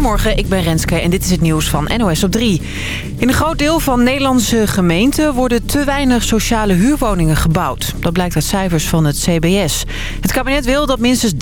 Goedemorgen, ik ben Renske en dit is het nieuws van NOS op 3. In een groot deel van Nederlandse gemeenten worden te weinig sociale huurwoningen gebouwd. Dat blijkt uit cijfers van het CBS. Het kabinet wil dat minstens 30%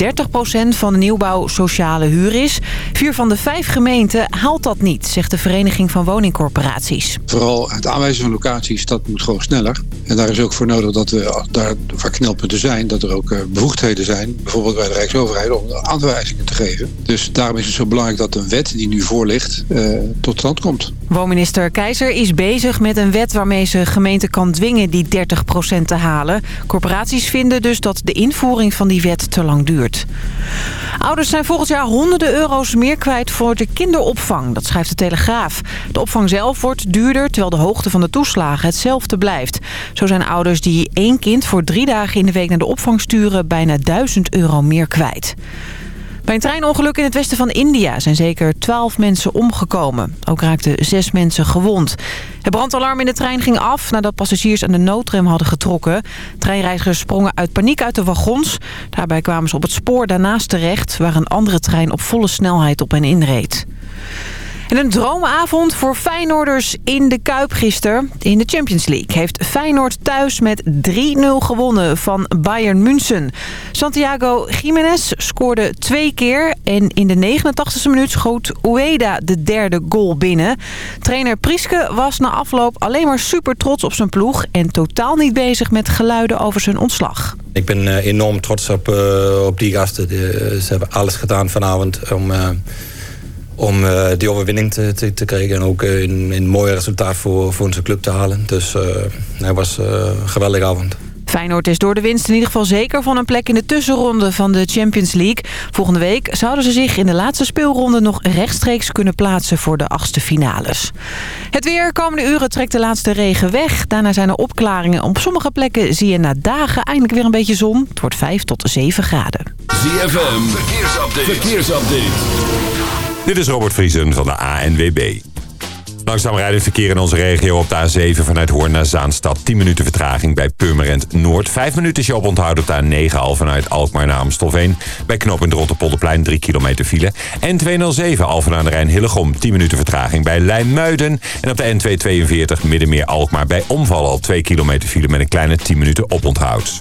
van de nieuwbouw sociale huur is. Vier van de vijf gemeenten haalt dat niet, zegt de Vereniging van Woningcorporaties. Vooral het aanwijzen van locaties, dat moet gewoon sneller. En daar is ook voor nodig dat we daar waar knelpunten zijn, dat er ook eh, bevoegdheden zijn. Bijvoorbeeld bij de Rijksoverheid om aanwijzingen te geven. Dus daarom is het zo belangrijk dat wet die nu voor ligt uh, tot stand komt. Woonminister Keizer is bezig met een wet waarmee ze gemeenten kan dwingen die 30% te halen. Corporaties vinden dus dat de invoering van die wet te lang duurt. Ouders zijn volgend jaar honderden euro's meer kwijt voor de kinderopvang. Dat schrijft de Telegraaf. De opvang zelf wordt duurder, terwijl de hoogte van de toeslagen hetzelfde blijft. Zo zijn ouders die één kind voor drie dagen in de week naar de opvang sturen... bijna 1000 euro meer kwijt. Bij een treinongeluk in het westen van India zijn zeker 12 mensen omgekomen. Ook raakten zes mensen gewond. Het brandalarm in de trein ging af nadat passagiers aan de noodrem hadden getrokken. Treinreizigers sprongen uit paniek uit de wagons. Daarbij kwamen ze op het spoor daarnaast terecht... waar een andere trein op volle snelheid op hen inreed. En een droomavond voor Feyenoorders in de Kuip gisteren. In de Champions League heeft Feyenoord thuis met 3-0 gewonnen van Bayern München. Santiago Jiménez scoorde twee keer. En in de 89e minuut schoot Ueda de derde goal binnen. Trainer Priske was na afloop alleen maar super trots op zijn ploeg... en totaal niet bezig met geluiden over zijn ontslag. Ik ben enorm trots op, uh, op die gasten. ze hebben alles gedaan vanavond om... Uh om uh, die overwinning te, te, te, krijgen. En ook uh, een, een mooi resultaat voor, voor onze club te halen. Dus uh, het was een geweldige avond. Feyenoord is door de winst in ieder geval zeker van een plek in de tussenronde van de Champions League. Volgende week zouden ze zich in de laatste speelronde nog rechtstreeks kunnen plaatsen voor de achtste finales. Het weer. Komende uren trekt de laatste regen weg. Daarna zijn er opklaringen. Op sommige plekken zie je na dagen eindelijk weer een beetje zon. Het wordt 5 tot 7 graden. ZFM. Verkeersupdate. Verkeersupdate. Dit is Robert Vriesen van de ANWB. Langzaam rijdend verkeer in onze regio op de A7 vanuit Hoorn naar Zaanstad. 10 minuten vertraging bij Purmerend Noord. 5 minuten je op onthouden op de A9 al vanuit Alkmaar naar Amstelveen. Bij knooppunt Rotterpolderplein 3 kilometer file. En 207 Alphen aan de Rijn Hillegom 10 minuten vertraging bij Leimuiden. En op de N242 Middenmeer Alkmaar bij Omvallen al 2 kilometer file met een kleine 10 minuten op onthoud.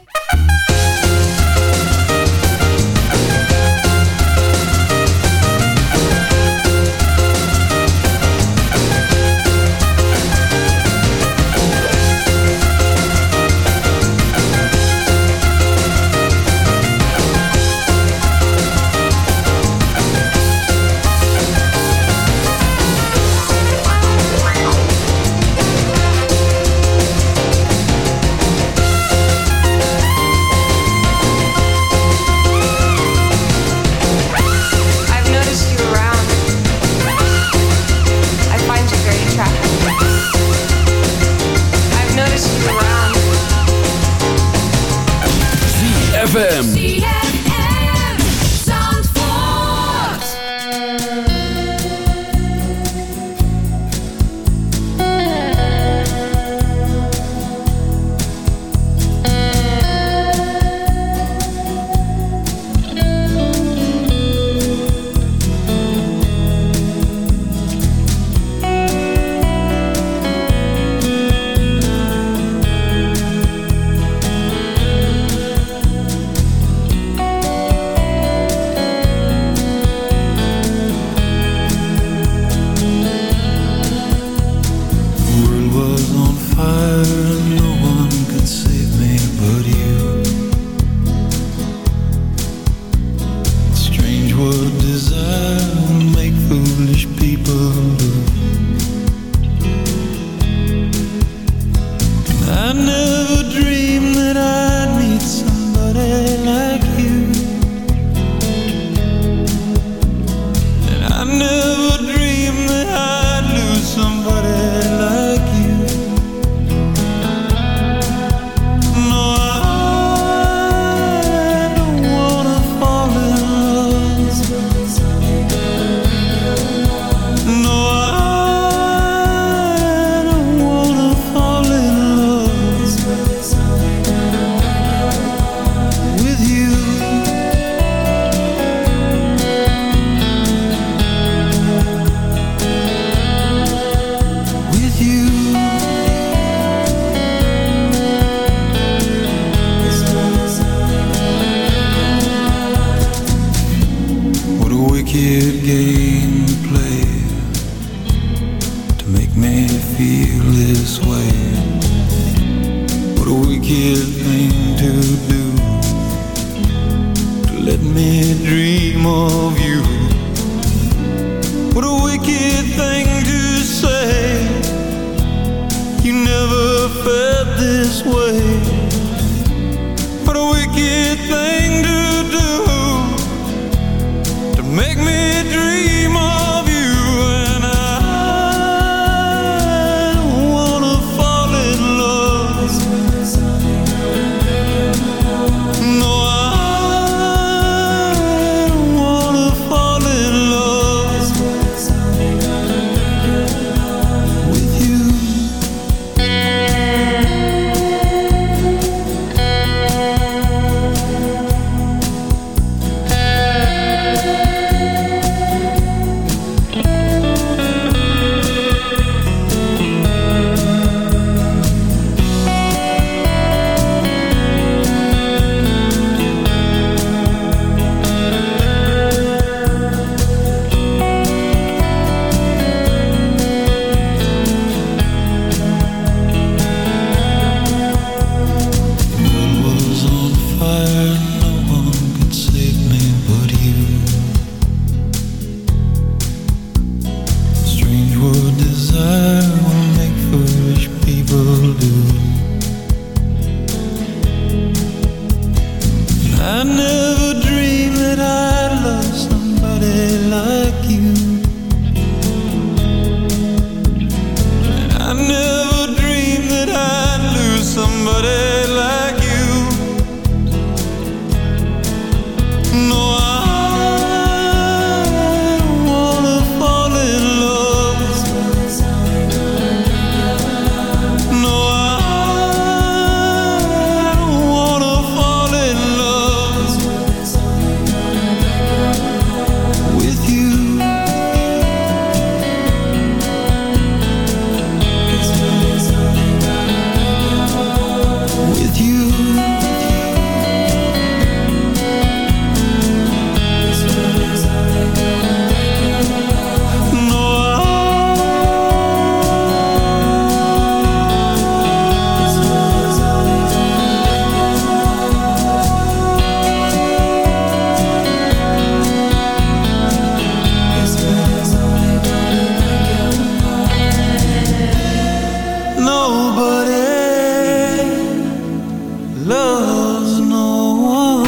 no one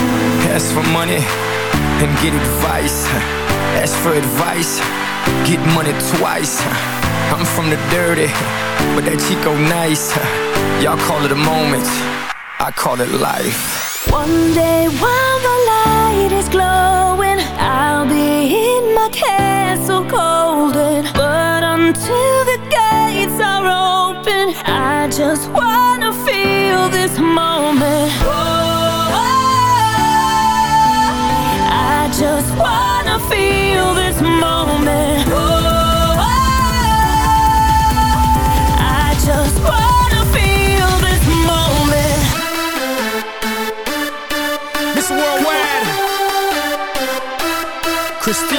Ask for money and get advice. Ask for advice, get money twice. I'm from the dirty, but that Chico nice. Y'all call it a moment, I call it life. One day while the light is glowing I'll be in my castle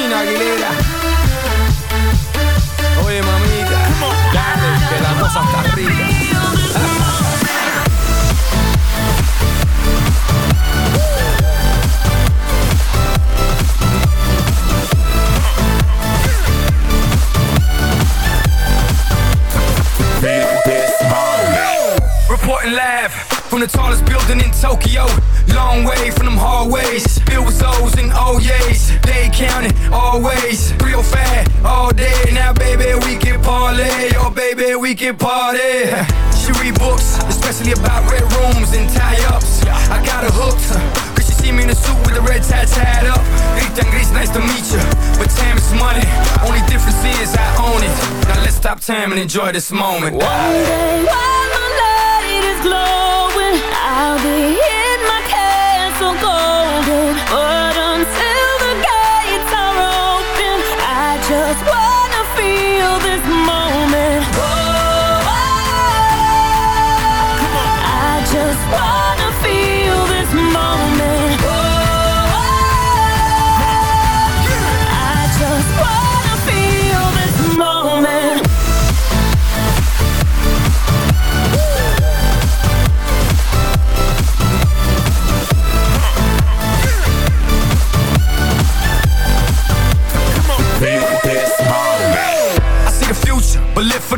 Christina Aguilera. Building in Tokyo. Long way from them hallways. Filled with O's and O's. They counting always. Real fat all day. Now, baby, we can parlay. Oh, baby, we can party. She read books, especially about red rooms and tie ups. I got her hooked. Cause she see me in a suit with a red tie tied up. Rita and nice to meet you. But time is money. Only difference is I own it. Now let's stop time and enjoy this moment. One day I'll be in my castle golden. But until the gates are open, I just wanna feel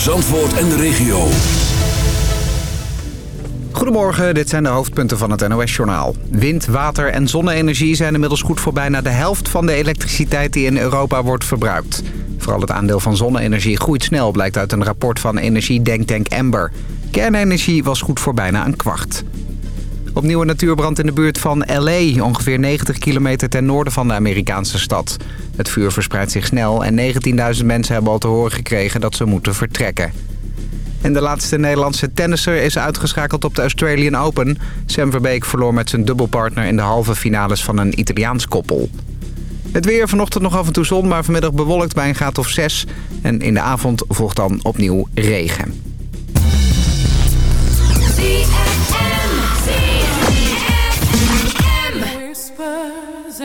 Zandvoort en de regio. Goedemorgen, dit zijn de hoofdpunten van het NOS-journaal. Wind, water en zonne-energie zijn inmiddels goed voor bijna de helft van de elektriciteit die in Europa wordt verbruikt. Vooral het aandeel van zonne-energie groeit snel, blijkt uit een rapport van energiedenktank Ember. Kernenergie was goed voor bijna een kwart. Opnieuw een natuurbrand in de buurt van L.A., ongeveer 90 kilometer ten noorden van de Amerikaanse stad. Het vuur verspreidt zich snel en 19.000 mensen hebben al te horen gekregen dat ze moeten vertrekken. En de laatste Nederlandse tennisser is uitgeschakeld op de Australian Open. Sam Verbeek verloor met zijn dubbelpartner in de halve finales van een Italiaans koppel. Het weer vanochtend nog af en toe zon, maar vanmiddag bewolkt bij een graad of 6. En in de avond volgt dan opnieuw regen.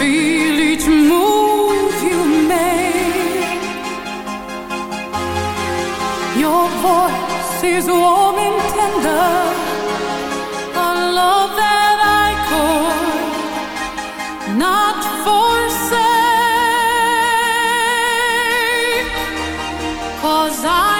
feel each move you make. Your voice is warm and tender, a love that I could not forsake. Cause I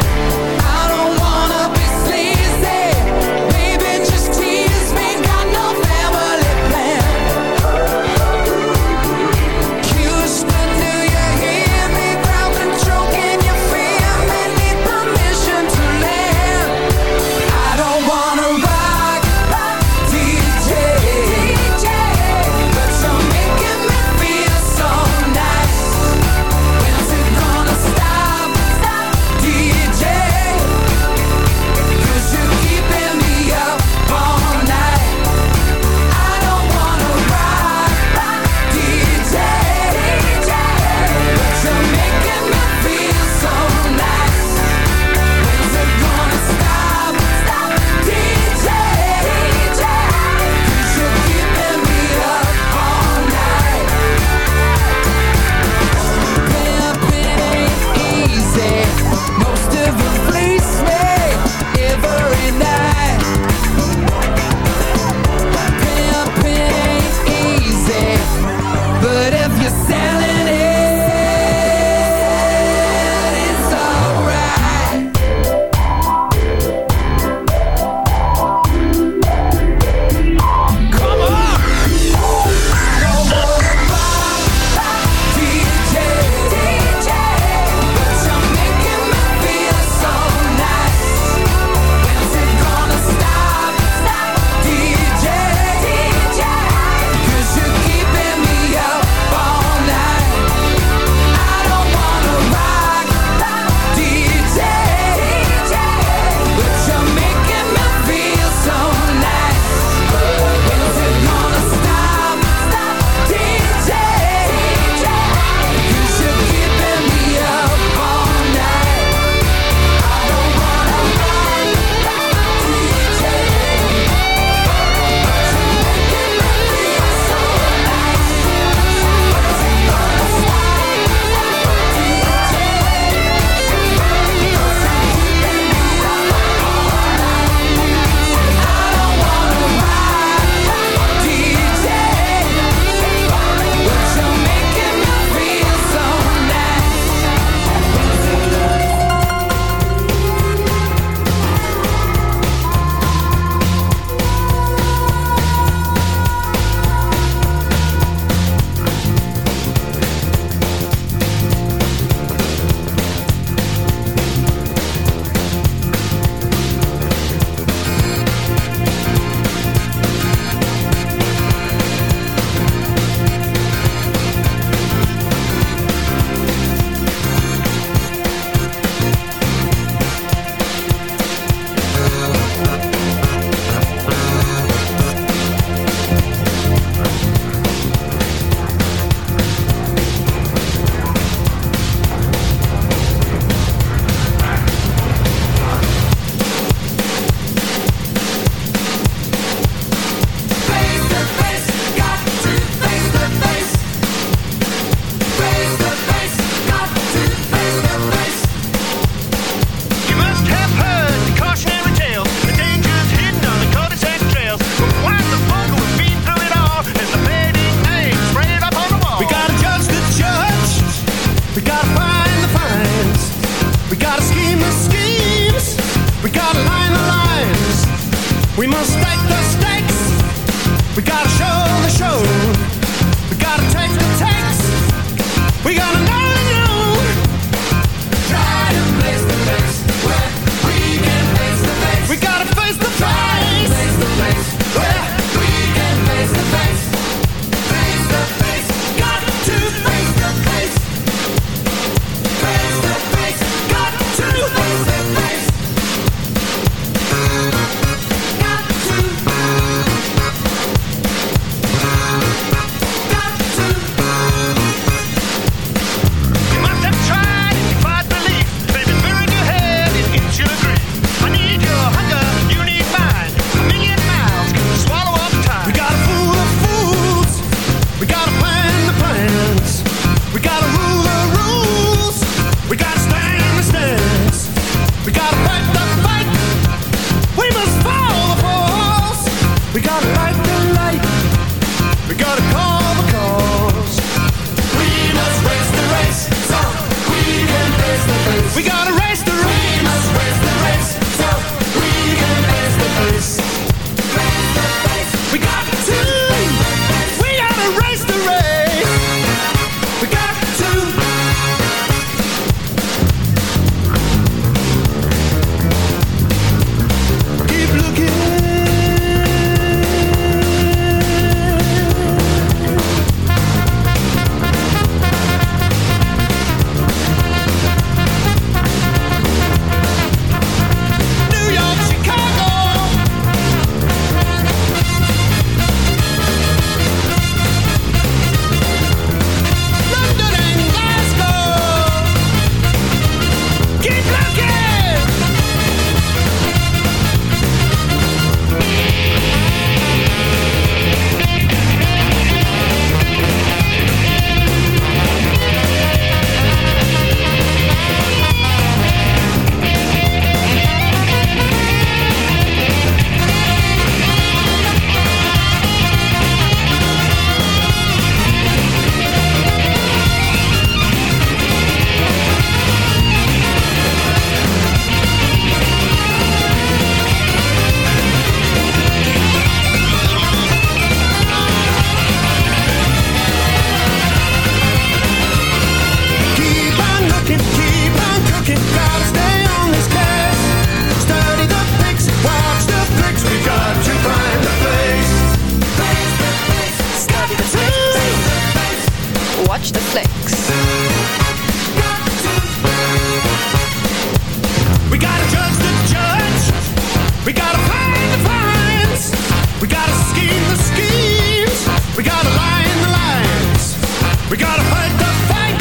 We gotta fight the fight.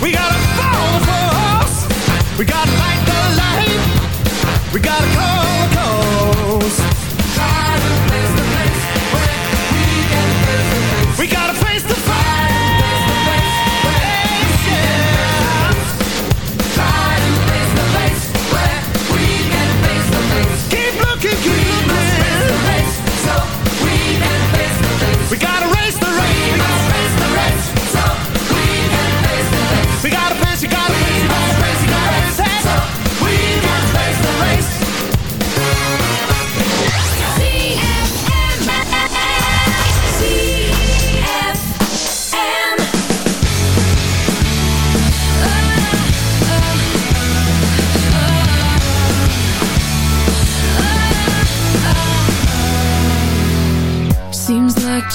We gotta fall the force. We gotta light the light. We gotta call the calls. Try to place the place where we can place the place. We gotta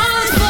That